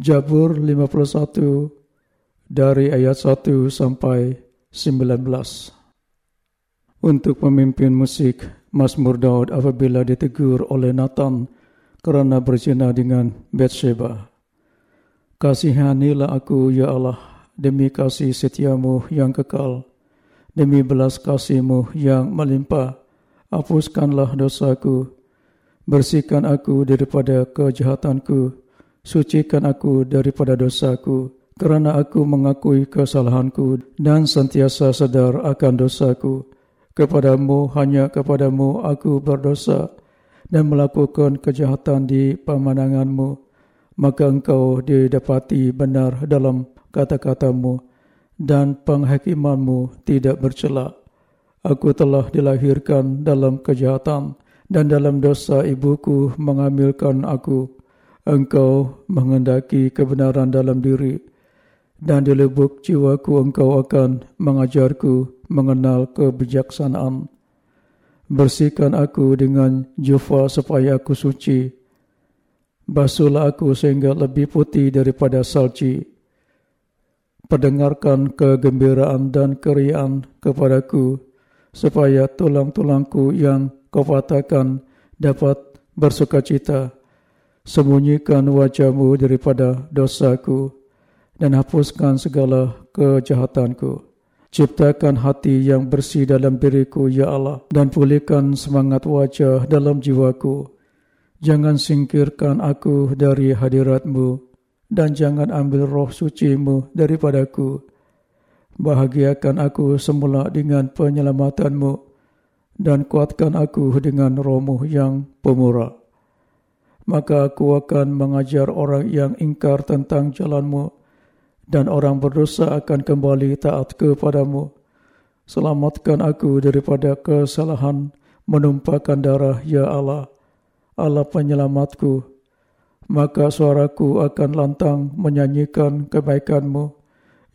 Jabur 51 dari ayat 1 sampai 19. Untuk pemimpin musik, Mazmur Daud apabila ditegur oleh Nathan kerana berzina dengan Bathsheba. Kasihanilah aku, ya Allah, demi kasih setiamu yang kekal, demi belas kasihmu yang melimpah, hapuskanlah dosaku, bersihkan aku daripada kejahatanku, sucikan aku daripada dosaku, kerana aku mengakui kesalahanku dan sentiasa sedar akan dosaku. Kepadamu, hanya kepadamu aku berdosa dan melakukan kejahatan di pemandanganmu maka engkau didapati benar dalam kata-katamu dan penghakimanmu tidak bercela. Aku telah dilahirkan dalam kejahatan dan dalam dosa ibuku mengambilkan aku. Engkau mengendaki kebenaran dalam diri dan di lubuk jiwaku engkau akan mengajarku mengenal kebijaksanaan. Bersihkan aku dengan jufa supaya aku suci basuhlah aku sehingga lebih putih daripada salji. Perdengarkan kegembiraan dan keriaan kepadaku, supaya tulang-tulangku yang kau patahkan dapat bersuka cita. Sembunyikan wajahmu daripada dosaku dan hapuskan segala kejahatanku. Ciptakan hati yang bersih dalam diriku, Ya Allah, dan pulihkan semangat wajah dalam jiwaku. Jangan singkirkan aku dari hadiratmu dan jangan ambil roh sucimu daripadaku. Bahagiakan aku semula dengan penyelamatanmu dan kuatkan aku dengan rohmu yang pemurah. Maka aku akan mengajar orang yang ingkar tentang jalanmu dan orang berdosa akan kembali taat kepadamu. Selamatkan aku daripada kesalahan menumpahkan darah, Ya Allah. Allah penyelamatku, maka suaraku akan lantang menyanyikan kebaikanmu.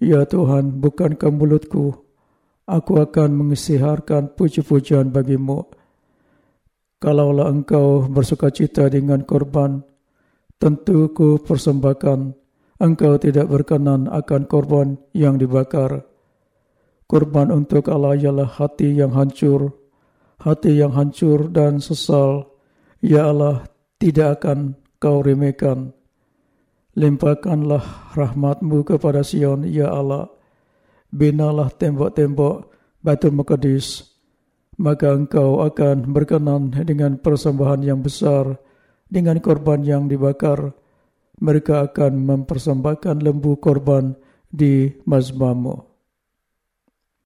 Ya Tuhan, bukankah mulutku, aku akan mengisiharkan puji-pujian bagimu. Kalaulah engkau bersuka cita dengan korban, tentu ku persembahkan. Engkau tidak berkenan akan korban yang dibakar. Korban untuk Allah ialah hati yang hancur, hati yang hancur dan sesal, Ya Allah, tidak akan kau remehkan. Limpahkanlah rahmatmu kepada Sion, Ya Allah. Binalah tembok-tembok Baitul Maqdis. Maka engkau akan berkenan dengan persembahan yang besar, dengan korban yang dibakar. Mereka akan mempersembahkan lembu korban di mazmamu.